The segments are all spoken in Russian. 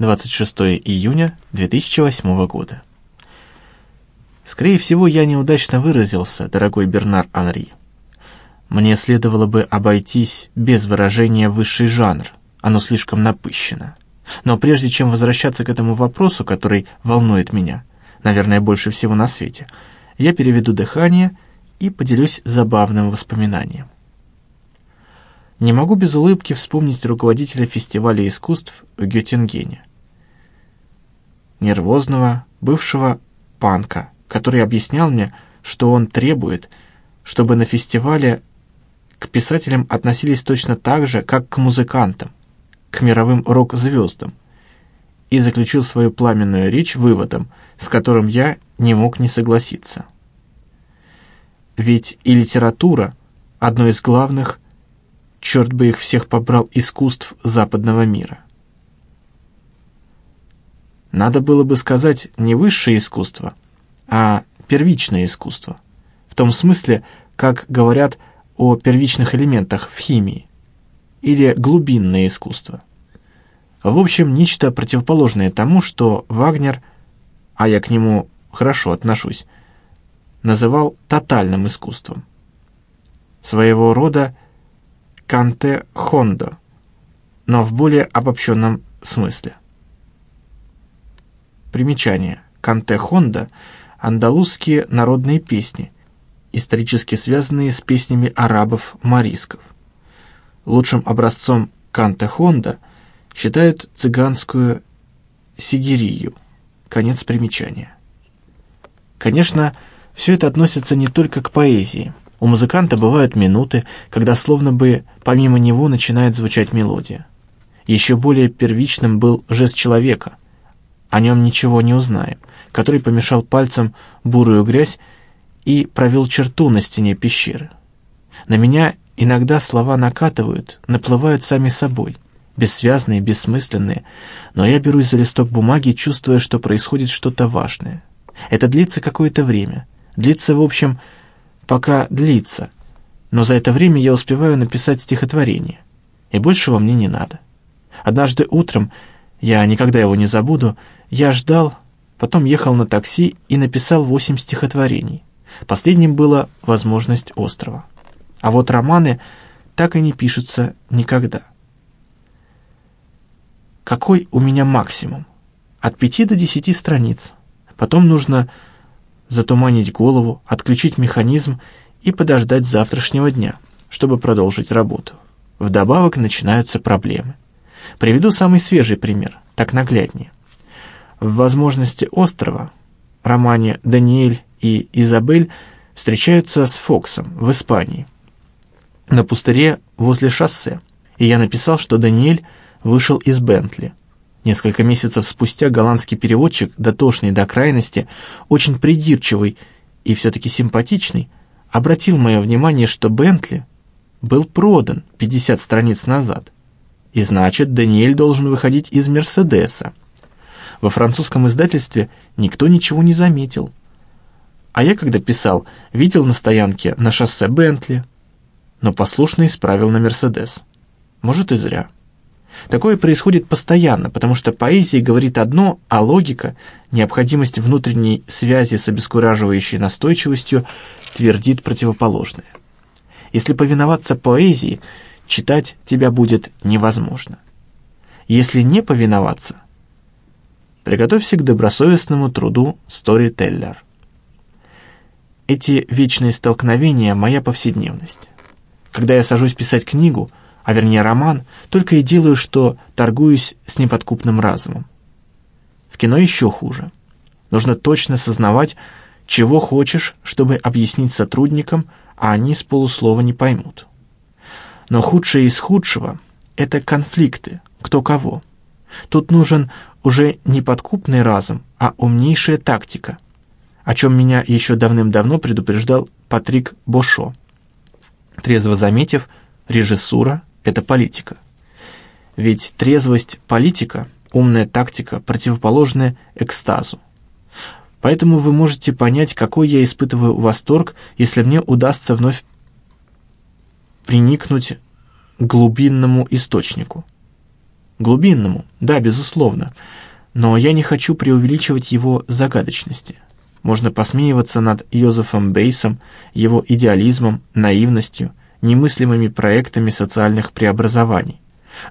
26 июня 2008 года. Скорее всего, я неудачно выразился, дорогой Бернар Анри. Мне следовало бы обойтись без выражения «высший жанр», оно слишком напыщено. Но прежде чем возвращаться к этому вопросу, который волнует меня, наверное, больше всего на свете, я переведу дыхание и поделюсь забавным воспоминанием. Не могу без улыбки вспомнить руководителя фестиваля искусств в Геттингене. Нервозного, бывшего панка, который объяснял мне, что он требует, чтобы на фестивале к писателям относились точно так же, как к музыкантам, к мировым рок-звездам, и заключил свою пламенную речь выводом, с которым я не мог не согласиться. Ведь и литература – одно из главных, черт бы их всех побрал, искусств западного мира. Надо было бы сказать не высшее искусство, а первичное искусство. В том смысле, как говорят о первичных элементах в химии, или глубинное искусство. В общем, нечто противоположное тому, что Вагнер, а я к нему хорошо отношусь, называл тотальным искусством. Своего рода канте хондо, но в более обобщенном смысле. Примечание. Канте хондо – андалузские народные песни, исторически связанные с песнями арабов-марисков. Лучшим образцом канте хондо считают цыганскую сигирию. Конец примечания. Конечно, все это относится не только к поэзии. У музыканта бывают минуты, когда словно бы помимо него начинает звучать мелодия. Еще более первичным был жест человека. О нем ничего не узнаем, который помешал пальцем бурую грязь и провел черту на стене пещеры. На меня иногда слова накатывают, наплывают сами собой, бессвязные, бессмысленные, но я берусь за листок бумаги, чувствуя, что происходит что-то важное. Это длится какое-то время — Длится, в общем, пока длится, но за это время я успеваю написать стихотворение, и большего мне не надо. Однажды утром, я никогда его не забуду, я ждал, потом ехал на такси и написал восемь стихотворений. Последним была «Возможность острова». А вот романы так и не пишутся никогда. Какой у меня максимум? От пяти до десяти страниц. Потом нужно затуманить голову, отключить механизм и подождать завтрашнего дня, чтобы продолжить работу. Вдобавок начинаются проблемы. Приведу самый свежий пример, так нагляднее. В «Возможности острова» романе Даниэль и Изабель встречаются с Фоксом в Испании, на пустыре возле шоссе, и я написал, что Даниэль вышел из Бентли – Несколько месяцев спустя голландский переводчик, дотошный до крайности, очень придирчивый и все-таки симпатичный, обратил мое внимание, что Бентли был продан 50 страниц назад. И значит, Даниэль должен выходить из Мерседеса. Во французском издательстве никто ничего не заметил. А я, когда писал, видел на стоянке на шоссе Бентли, но послушно исправил на Мерседес. Может, и зря. Такое происходит постоянно, потому что поэзия говорит одно, а логика, необходимость внутренней связи с обескураживающей настойчивостью, твердит противоположное. Если повиноваться поэзии, читать тебя будет невозможно. Если не повиноваться, приготовься к добросовестному труду сторителлер. Эти вечные столкновения – моя повседневность. Когда я сажусь писать книгу – а вернее роман, только и делаю, что торгуюсь с неподкупным разумом. В кино еще хуже. Нужно точно сознавать, чего хочешь, чтобы объяснить сотрудникам, а они с полуслова не поймут. Но худшее из худшего — это конфликты, кто кого. Тут нужен уже не подкупный разум, а умнейшая тактика, о чем меня еще давным-давно предупреждал Патрик Бошо. Трезво заметив, режиссура это политика. Ведь трезвость политика, умная тактика, противоположная экстазу. Поэтому вы можете понять, какой я испытываю восторг, если мне удастся вновь приникнуть к глубинному источнику. Глубинному, да, безусловно, но я не хочу преувеличивать его загадочности. Можно посмеиваться над Йозефом Бейсом, его идеализмом, наивностью, немыслимыми проектами социальных преобразований.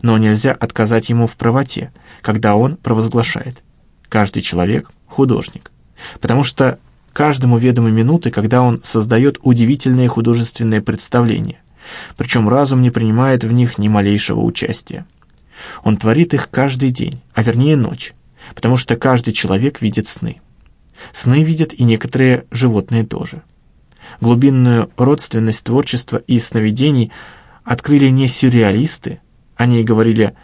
Но нельзя отказать ему в правоте, когда он провозглашает «каждый человек – художник». Потому что каждому ведомы минуты, когда он создает удивительные художественные представления, причем разум не принимает в них ни малейшего участия. Он творит их каждый день, а вернее ночь, потому что каждый человек видит сны. Сны видят и некоторые животные тоже. Глубинную родственность творчества и сновидений открыли не сюрреалисты, они и говорили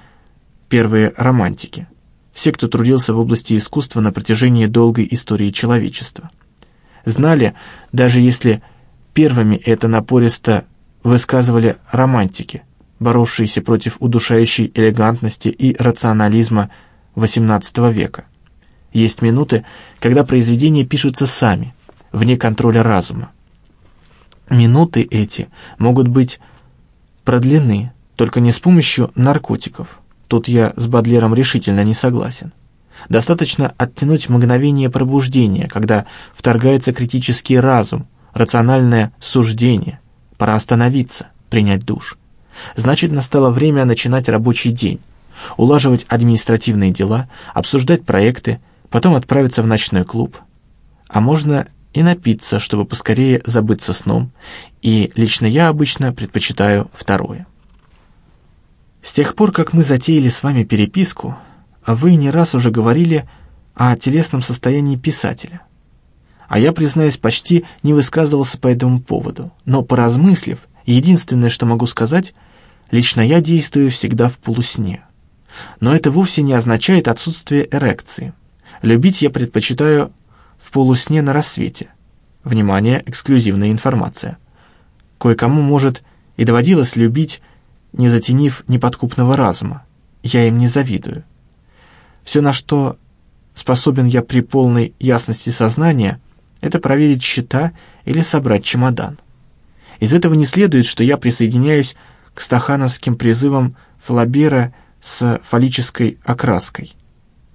первые романтики, все, кто трудился в области искусства на протяжении долгой истории человечества. Знали, даже если первыми это напористо высказывали романтики, боровшиеся против удушающей элегантности и рационализма XVIII века. Есть минуты, когда произведения пишутся сами, вне контроля разума. Минуты эти могут быть продлены, только не с помощью наркотиков. Тут я с Бадлером решительно не согласен. Достаточно оттянуть мгновение пробуждения, когда вторгается критический разум, рациональное суждение. Пора остановиться, принять душ. Значит, настало время начинать рабочий день, улаживать административные дела, обсуждать проекты, потом отправиться в ночной клуб. А можно и напиться, чтобы поскорее забыться сном, и лично я обычно предпочитаю второе. С тех пор, как мы затеяли с вами переписку, вы не раз уже говорили о телесном состоянии писателя. А я, признаюсь, почти не высказывался по этому поводу, но, поразмыслив, единственное, что могу сказать, лично я действую всегда в полусне. Но это вовсе не означает отсутствие эрекции. Любить я предпочитаю в полусне на рассвете. Внимание, эксклюзивная информация. Кое-кому, может, и доводилось любить, не затенив неподкупного разума. Я им не завидую. Все, на что способен я при полной ясности сознания, это проверить счета или собрать чемодан. Из этого не следует, что я присоединяюсь к стахановским призывам Флабера с фаллической окраской.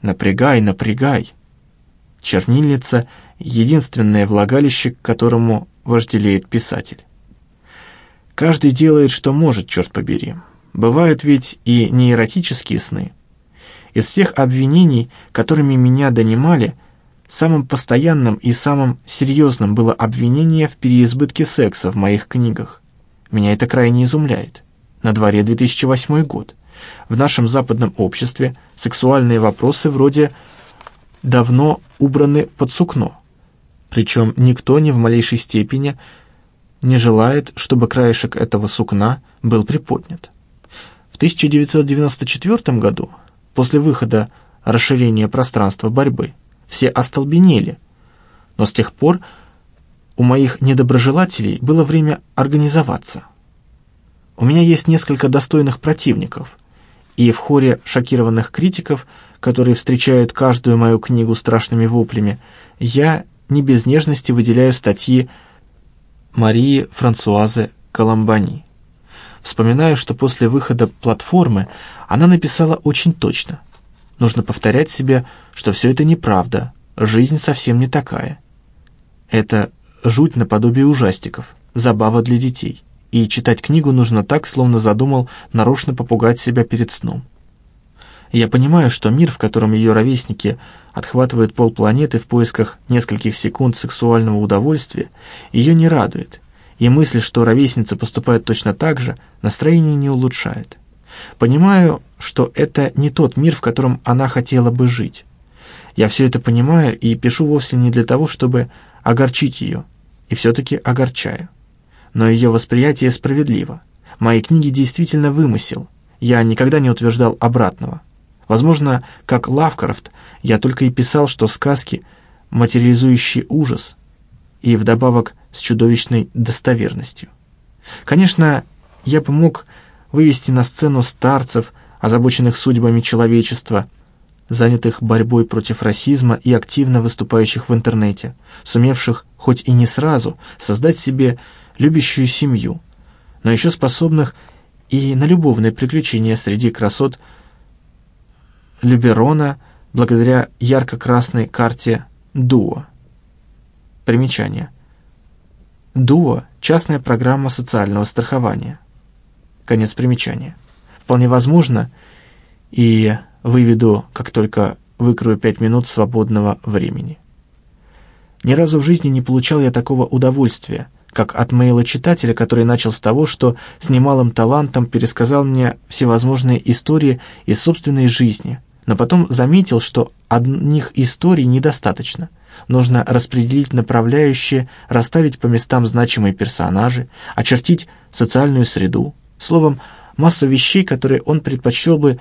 Напрягай, напрягай. Чернильница — единственное влагалище, к которому вожделеет писатель. Каждый делает, что может, черт побери. Бывают ведь и неэротические сны. Из всех обвинений, которыми меня донимали, самым постоянным и самым серьезным было обвинение в переизбытке секса в моих книгах. Меня это крайне изумляет. На дворе 2008 год. В нашем западном обществе сексуальные вопросы вроде давно убраны под сукно. Причем никто ни в малейшей степени не желает, чтобы краешек этого сукна был приподнят. В 1994 году, после выхода расширения пространства борьбы, все остолбенели, но с тех пор у моих недоброжелателей было время организоваться. У меня есть несколько достойных противников – и в хоре шокированных критиков, которые встречают каждую мою книгу страшными воплями, я не без нежности выделяю статьи Марии Франсуазы Коломбани. Вспоминаю, что после выхода платформы она написала очень точно. Нужно повторять себе, что все это неправда, жизнь совсем не такая. Это жуть наподобие ужастиков, забава для детей и читать книгу нужно так, словно задумал нарочно попугать себя перед сном. Я понимаю, что мир, в котором ее ровесники отхватывают полпланеты в поисках нескольких секунд сексуального удовольствия, ее не радует, и мысль, что ровесница поступает точно так же, настроение не улучшает. Понимаю, что это не тот мир, в котором она хотела бы жить. Я все это понимаю и пишу вовсе не для того, чтобы огорчить ее, и все-таки огорчаю но ее восприятие справедливо. Мои книги действительно вымысел. Я никогда не утверждал обратного. Возможно, как Лавкрафт, я только и писал, что сказки, материализующие ужас, и вдобавок с чудовищной достоверностью. Конечно, я бы мог вывести на сцену старцев, озабоченных судьбами человечества, занятых борьбой против расизма и активно выступающих в интернете, сумевших, хоть и не сразу, создать себе любящую семью, но еще способных и на любовные приключения среди красот Люберона благодаря ярко-красной карте Дуо. Примечание. Дуо – частная программа социального страхования. Конец примечания. Вполне возможно, и выведу, как только выкрою пять минут свободного времени. Ни разу в жизни не получал я такого удовольствия, как от мейла читателя, который начал с того, что с немалым талантом пересказал мне всевозможные истории из собственной жизни, но потом заметил, что одних историй недостаточно. Нужно распределить направляющие, расставить по местам значимые персонажи, очертить социальную среду. Словом, массу вещей, которые он предпочел бы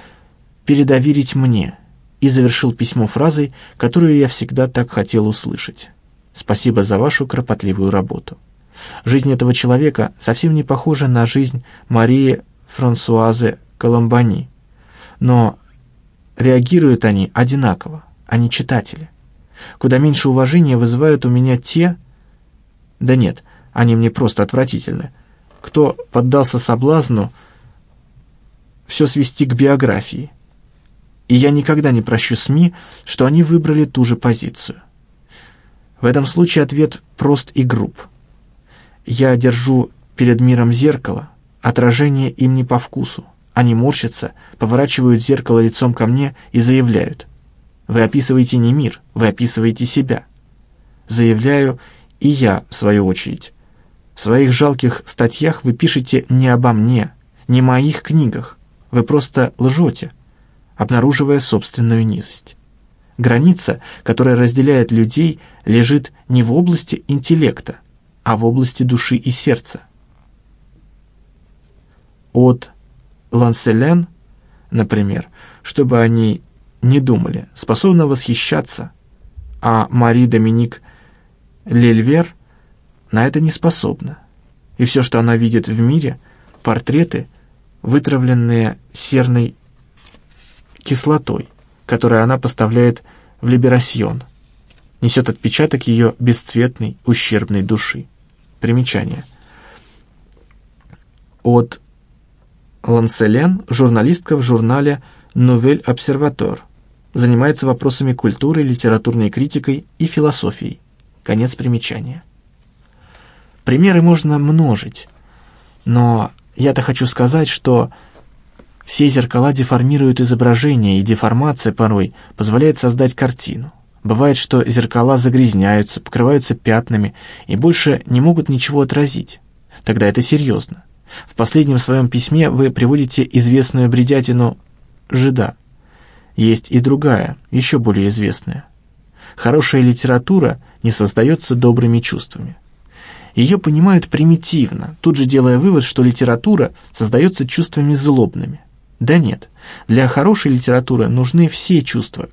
передоверить мне, и завершил письмо фразой, которую я всегда так хотел услышать. Спасибо за вашу кропотливую работу. Жизнь этого человека совсем не похожа на жизнь Марии Франсуазы Коломбани, но реагируют они одинаково, они читатели. Куда меньше уважения вызывают у меня те... Да нет, они мне просто отвратительны. Кто поддался соблазну все свести к биографии. И я никогда не прощу СМИ, что они выбрали ту же позицию. В этом случае ответ прост и груб. Я держу перед миром зеркало, отражение им не по вкусу. Они морщатся, поворачивают зеркало лицом ко мне и заявляют. Вы описываете не мир, вы описываете себя. Заявляю и я, в свою очередь. В своих жалких статьях вы пишете не обо мне, не моих книгах. Вы просто лжете, обнаруживая собственную низость. Граница, которая разделяет людей, лежит не в области интеллекта, а в области души и сердца. От Ланселен, например, чтобы они не думали, способна восхищаться, а Мари Доминик Лельвер на это не способна. И все, что она видит в мире, портреты, вытравленные серной кислотой, которое она поставляет в Либерасьон, несет отпечаток ее бесцветной, ущербной души. Примечание. От Ланселен, журналистка в журнале «Новель Обсерватор», занимается вопросами культуры, литературной критикой и философией. Конец примечания. Примеры можно множить, но я-то хочу сказать, что все зеркала деформируют изображение, и деформация порой позволяет создать картину. Бывает, что зеркала загрязняются, покрываются пятнами и больше не могут ничего отразить. Тогда это серьезно. В последнем своем письме вы приводите известную бредятину «Жида». Есть и другая, еще более известная. Хорошая литература не создается добрыми чувствами. Ее понимают примитивно, тут же делая вывод, что литература создается чувствами злобными. Да нет, для хорошей литературы нужны все чувства,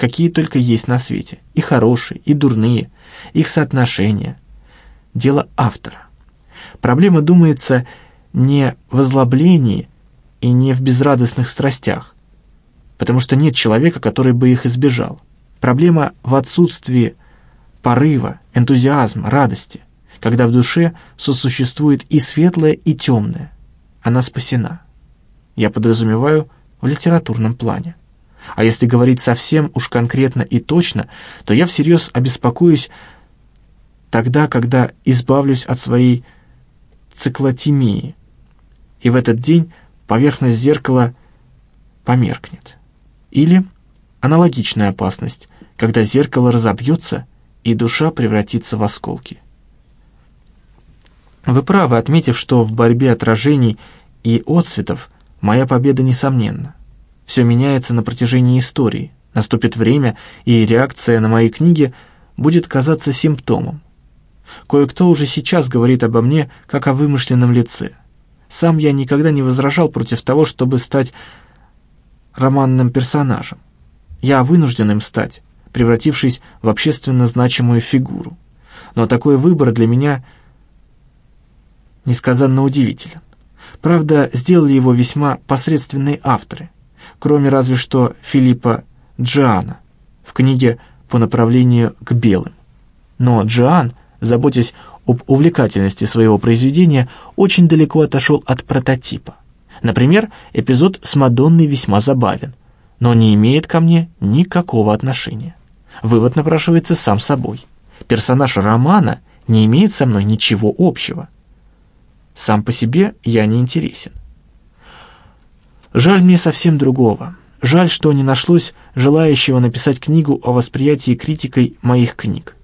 какие только есть на свете, и хорошие, и дурные, их соотношения. Дело автора. Проблема, думается, не в озлоблении и не в безрадостных страстях, потому что нет человека, который бы их избежал. Проблема в отсутствии порыва, энтузиазма, радости, когда в душе сосуществует и светлое, и темное. Она спасена я подразумеваю в литературном плане. А если говорить совсем уж конкретно и точно, то я всерьез обеспокоюсь тогда, когда избавлюсь от своей циклотемии, и в этот день поверхность зеркала померкнет. Или аналогичная опасность, когда зеркало разобьется и душа превратится в осколки. Вы правы, отметив, что в борьбе отражений и отцветов – Моя победа несомненна. Все меняется на протяжении истории. Наступит время, и реакция на мои книги будет казаться симптомом. Кое-кто уже сейчас говорит обо мне как о вымышленном лице. Сам я никогда не возражал против того, чтобы стать романным персонажем. Я вынужден им стать, превратившись в общественно значимую фигуру. Но такой выбор для меня несказанно удивителен. Правда, сделали его весьма посредственные авторы, кроме разве что Филиппа Джиана в книге «По направлению к белым». Но Джиан, заботясь об увлекательности своего произведения, очень далеко отошел от прототипа. Например, эпизод с Мадонной весьма забавен, но не имеет ко мне никакого отношения. Вывод напрашивается сам собой. Персонаж романа не имеет со мной ничего общего. Сам по себе я не интересен. Жаль мне совсем другого. Жаль, что не нашлось желающего написать книгу о восприятии критикой моих книг.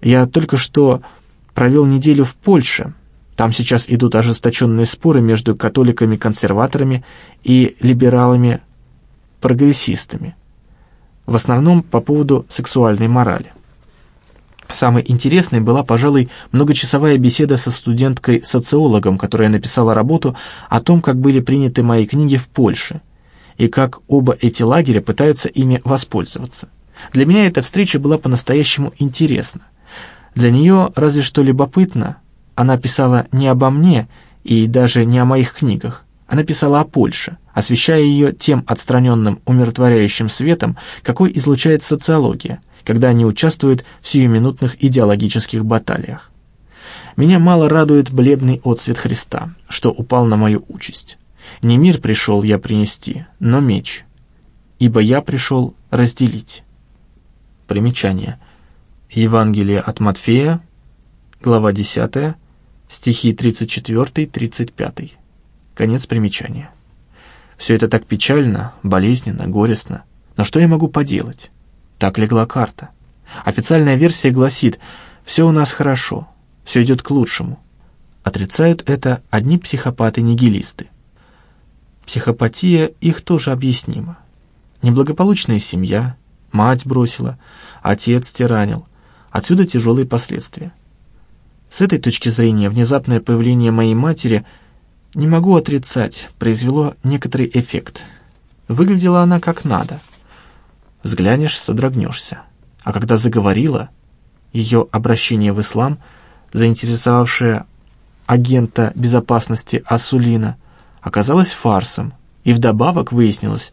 Я только что провел неделю в Польше. Там сейчас идут ожесточенные споры между католиками-консерваторами и либералами-прогрессистами. В основном по поводу сексуальной морали. Самой интересной была, пожалуй, многочасовая беседа со студенткой-социологом, которая написала работу о том, как были приняты мои книги в Польше, и как оба эти лагеря пытаются ими воспользоваться. Для меня эта встреча была по-настоящему интересна. Для нее разве что любопытно. Она писала не обо мне и даже не о моих книгах. Она писала о Польше, освещая ее тем отстраненным умиротворяющим светом, какой излучает социология – когда они участвуют в сиюминутных идеологических баталиях. Меня мало радует бледный отцвет Христа, что упал на мою участь. Не мир пришел я принести, но меч, ибо я пришел разделить. Примечание. Евангелие от Матфея, глава 10, стихи 34-35. Конец примечания. Все это так печально, болезненно, горестно. Но что я могу поделать? Так легла карта. Официальная версия гласит «все у нас хорошо, все идет к лучшему». Отрицают это одни психопаты-нигилисты. Психопатия их тоже объяснима. Неблагополучная семья, мать бросила, отец тиранил. Отсюда тяжелые последствия. С этой точки зрения внезапное появление моей матери, не могу отрицать, произвело некоторый эффект. Выглядела она как надо — Взглянешь, содрогнешься. А когда заговорила, ее обращение в ислам, заинтересовавшее агента безопасности Асулина, оказалось фарсом, и вдобавок выяснилось,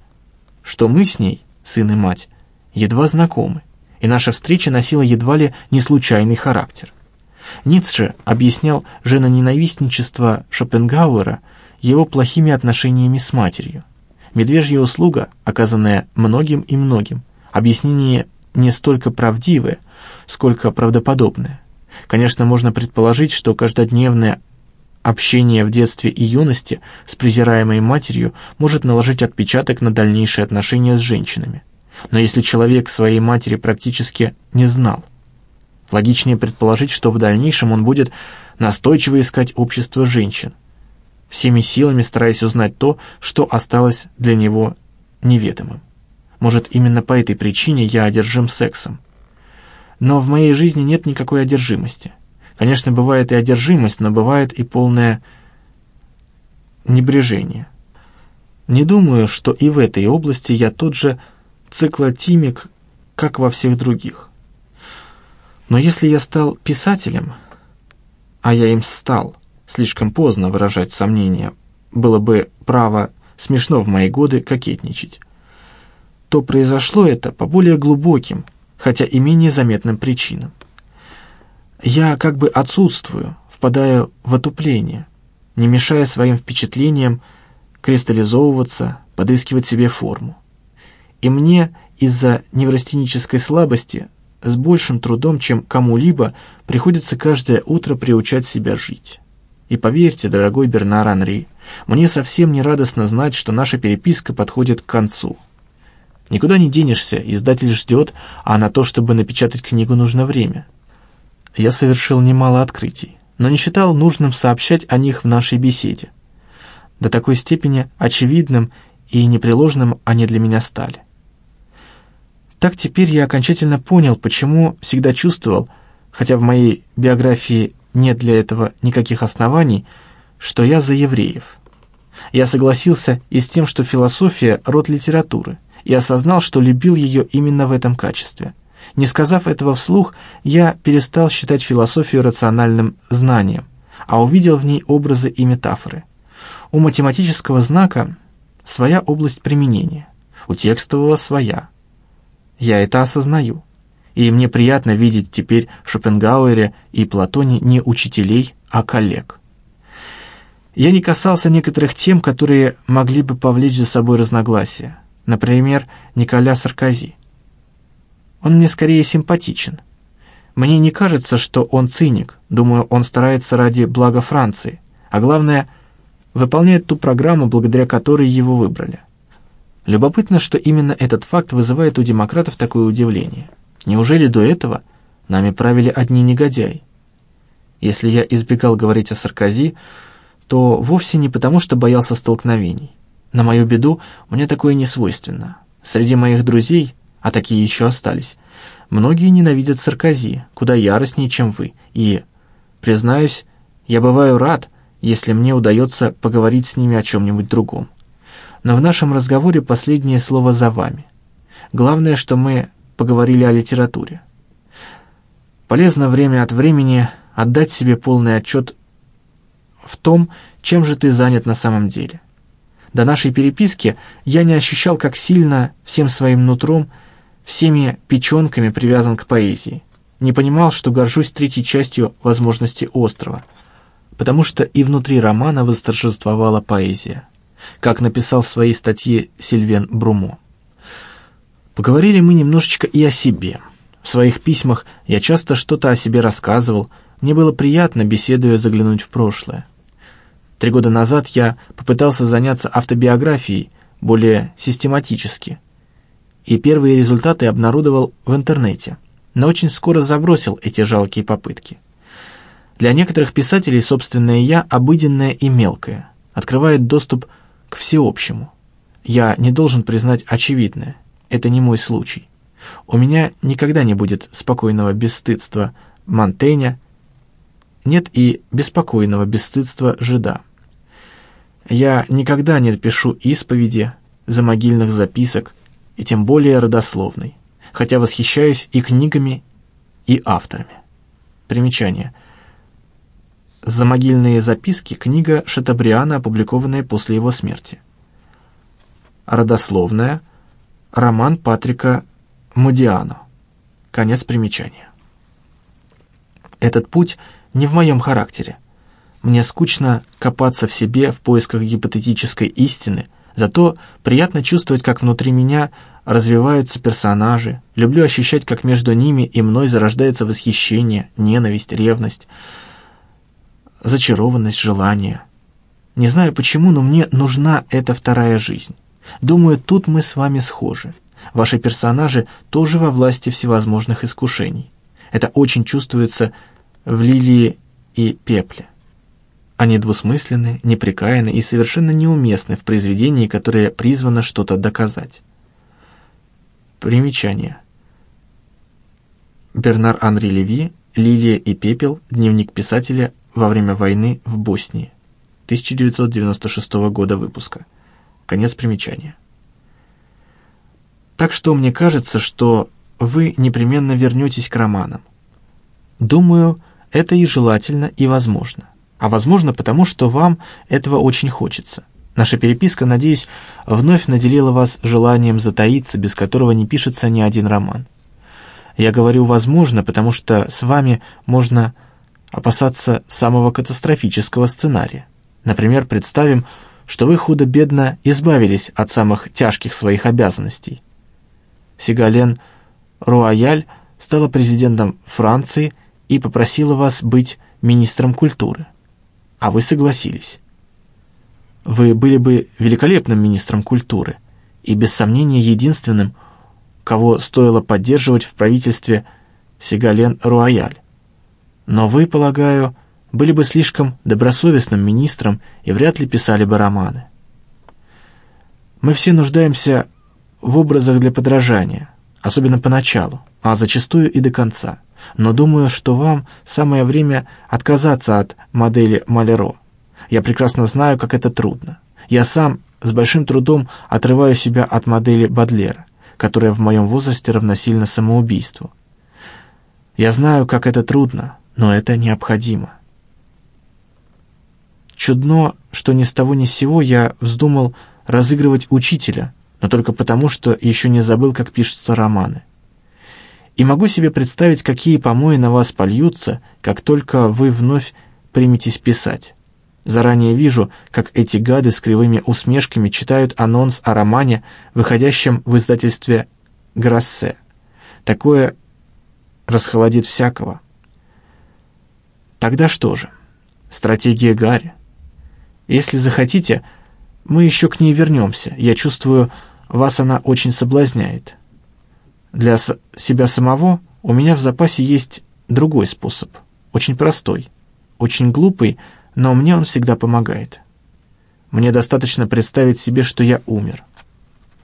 что мы с ней, сын и мать, едва знакомы, и наша встреча носила едва ли не случайный характер. Ницше объяснял женоненавистничество Шопенгауэра его плохими отношениями с матерью. Медвежья услуга, оказанная многим и многим, объяснение не столько правдивое, сколько правдоподобное. Конечно, можно предположить, что каждодневное общение в детстве и юности с презираемой матерью может наложить отпечаток на дальнейшие отношения с женщинами. Но если человек своей матери практически не знал, логичнее предположить, что в дальнейшем он будет настойчиво искать общество женщин, всеми силами стараясь узнать то, что осталось для него неведомым. Может, именно по этой причине я одержим сексом. Но в моей жизни нет никакой одержимости. Конечно, бывает и одержимость, но бывает и полное небрежение. Не думаю, что и в этой области я тот же циклотимик, как во всех других. Но если я стал писателем, а я им стал – слишком поздно выражать сомнения, было бы право смешно в мои годы кокетничать, то произошло это по более глубоким, хотя и менее заметным причинам. Я как бы отсутствую, впадаю в отупление, не мешая своим впечатлениям кристаллизовываться, подыскивать себе форму. И мне из-за неврастенической слабости с большим трудом, чем кому-либо, приходится каждое утро приучать себя жить. И поверьте, дорогой Бернар Анри, мне совсем не радостно знать, что наша переписка подходит к концу. Никуда не денешься, издатель ждет, а на то, чтобы напечатать книгу, нужно время. Я совершил немало открытий, но не считал нужным сообщать о них в нашей беседе. До такой степени очевидным и непреложным они для меня стали. Так теперь я окончательно понял, почему всегда чувствовал, хотя в моей биографии нет для этого никаких оснований, что я за евреев. Я согласился и с тем, что философия – род литературы, и осознал, что любил ее именно в этом качестве. Не сказав этого вслух, я перестал считать философию рациональным знанием, а увидел в ней образы и метафоры. У математического знака своя область применения, у текстового своя. Я это осознаю и мне приятно видеть теперь в Шопенгауэре и Платоне не учителей, а коллег. Я не касался некоторых тем, которые могли бы повлечь за собой разногласия. Например, Николя Саркози. Он мне скорее симпатичен. Мне не кажется, что он циник. Думаю, он старается ради блага Франции. А главное, выполняет ту программу, благодаря которой его выбрали. Любопытно, что именно этот факт вызывает у демократов такое удивление. Неужели до этого нами правили одни негодяи? Если я избегал говорить о Саркози, то вовсе не потому, что боялся столкновений. На мою беду мне такое не свойственно. Среди моих друзей, а такие еще остались, многие ненавидят Саркози, куда яростнее, чем вы, и, признаюсь, я бываю рад, если мне удается поговорить с ними о чем-нибудь другом. Но в нашем разговоре последнее слово за вами. Главное, что мы поговорили о литературе. Полезно время от времени отдать себе полный отчет в том, чем же ты занят на самом деле. До нашей переписки я не ощущал, как сильно всем своим нутром, всеми печенками привязан к поэзии. Не понимал, что горжусь третьей частью возможности острова, потому что и внутри романа восторжествовала поэзия, как написал в своей статье Сильвен Брумо. Поговорили мы немножечко и о себе. В своих письмах я часто что-то о себе рассказывал, мне было приятно, беседуя, заглянуть в прошлое. Три года назад я попытался заняться автобиографией более систематически, и первые результаты обнародовал в интернете, но очень скоро забросил эти жалкие попытки. Для некоторых писателей собственное «я» обыденное и мелкое, открывает доступ к всеобщему. Я не должен признать очевидное, это не мой случай. У меня никогда не будет спокойного бесстыдства Монтеня, нет и беспокойного бесстыдства жида. Я никогда не пишу исповеди, замогильных записок, и тем более родословной, хотя восхищаюсь и книгами, и авторами. Примечание. Замогильные записки – книга Шатабриана, опубликованная после его смерти. Родословная – роман Патрика Модиано. Конец примечания. Этот путь – не в моем характере. Мне скучно копаться в себе в поисках гипотетической истины, зато приятно чувствовать, как внутри меня развиваются персонажи, люблю ощущать, как между ними и мной зарождается восхищение, ненависть, ревность, зачарованность, желание. Не знаю почему, но мне нужна эта вторая жизнь. Думаю, тут мы с вами схожи. Ваши персонажи тоже во власти всевозможных искушений. Это очень чувствуется в лилии и пепле. Они двусмысленны, неприкаяны и совершенно неуместны в произведении, которое призвано что-то доказать. Примечание. Бернар Анри Леви «Лилия и пепел. Дневник писателя во время войны в Боснии». 1996 года выпуска. Конец примечания. Так что мне кажется, что вы непременно вернетесь к романам. Думаю, это и желательно, и возможно. А возможно потому, что вам этого очень хочется. Наша переписка, надеюсь, вновь наделила вас желанием затаиться, без которого не пишется ни один роман. Я говорю «возможно», потому что с вами можно опасаться самого катастрофического сценария. Например, представим, что вы худо-бедно избавились от самых тяжких своих обязанностей. Сигален Руаяль стала президентом Франции – и попросила вас быть министром культуры. А вы согласились. Вы были бы великолепным министром культуры и, без сомнения, единственным, кого стоило поддерживать в правительстве Сигален Руаяль. Но вы, полагаю, были бы слишком добросовестным министром и вряд ли писали бы романы. Мы все нуждаемся в образах для подражания, особенно поначалу, а зачастую и до конца но думаю, что вам самое время отказаться от модели Малеро. Я прекрасно знаю, как это трудно. Я сам с большим трудом отрываю себя от модели Бадлера, которая в моем возрасте равносильна самоубийству. Я знаю, как это трудно, но это необходимо. Чудно, что ни с того ни с сего я вздумал разыгрывать учителя, но только потому, что еще не забыл, как пишутся романы и могу себе представить, какие помои на вас польются, как только вы вновь приметесь писать. Заранее вижу, как эти гады с кривыми усмешками читают анонс о романе, выходящем в издательстве «Грассе». Такое расхолодит всякого. Тогда что же? Стратегия Гарри. Если захотите, мы еще к ней вернемся. Я чувствую, вас она очень соблазняет. Для себя самого у меня в запасе есть другой способ, очень простой, очень глупый, но мне он всегда помогает. Мне достаточно представить себе, что я умер.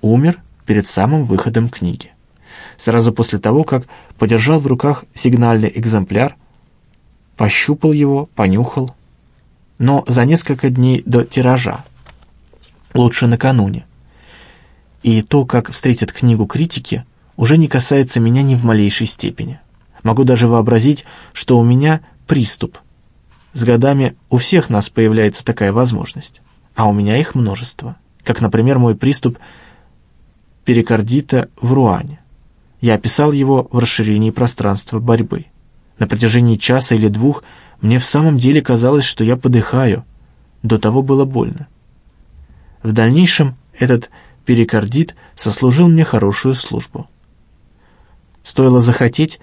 Умер перед самым выходом книги. Сразу после того, как подержал в руках сигнальный экземпляр, пощупал его, понюхал. Но за несколько дней до тиража, лучше накануне. И то, как встретят книгу критики, уже не касается меня ни в малейшей степени. Могу даже вообразить, что у меня приступ – с годами у всех нас появляется такая возможность, а у меня их множество, как, например, мой приступ перикардита в Руане. Я описал его в расширении пространства борьбы. На протяжении часа или двух мне в самом деле казалось, что я подыхаю. До того было больно. В дальнейшем этот перикардит сослужил мне хорошую службу. Стоило захотеть,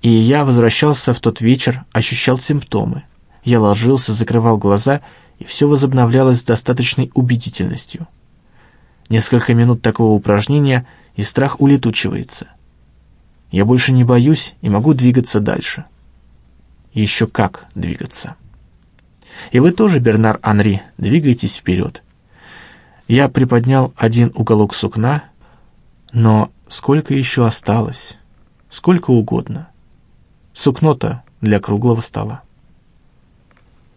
и я возвращался в тот вечер, ощущал симптомы. Я ложился, закрывал глаза, и все возобновлялось с достаточной убедительностью. Несколько минут такого упражнения, и страх улетучивается. Я больше не боюсь и могу двигаться дальше. Еще как двигаться. И вы тоже, Бернар Анри, двигайтесь вперед. Я приподнял один уголок сукна, но сколько еще осталось? Сколько угодно. Сукно-то для круглого стола.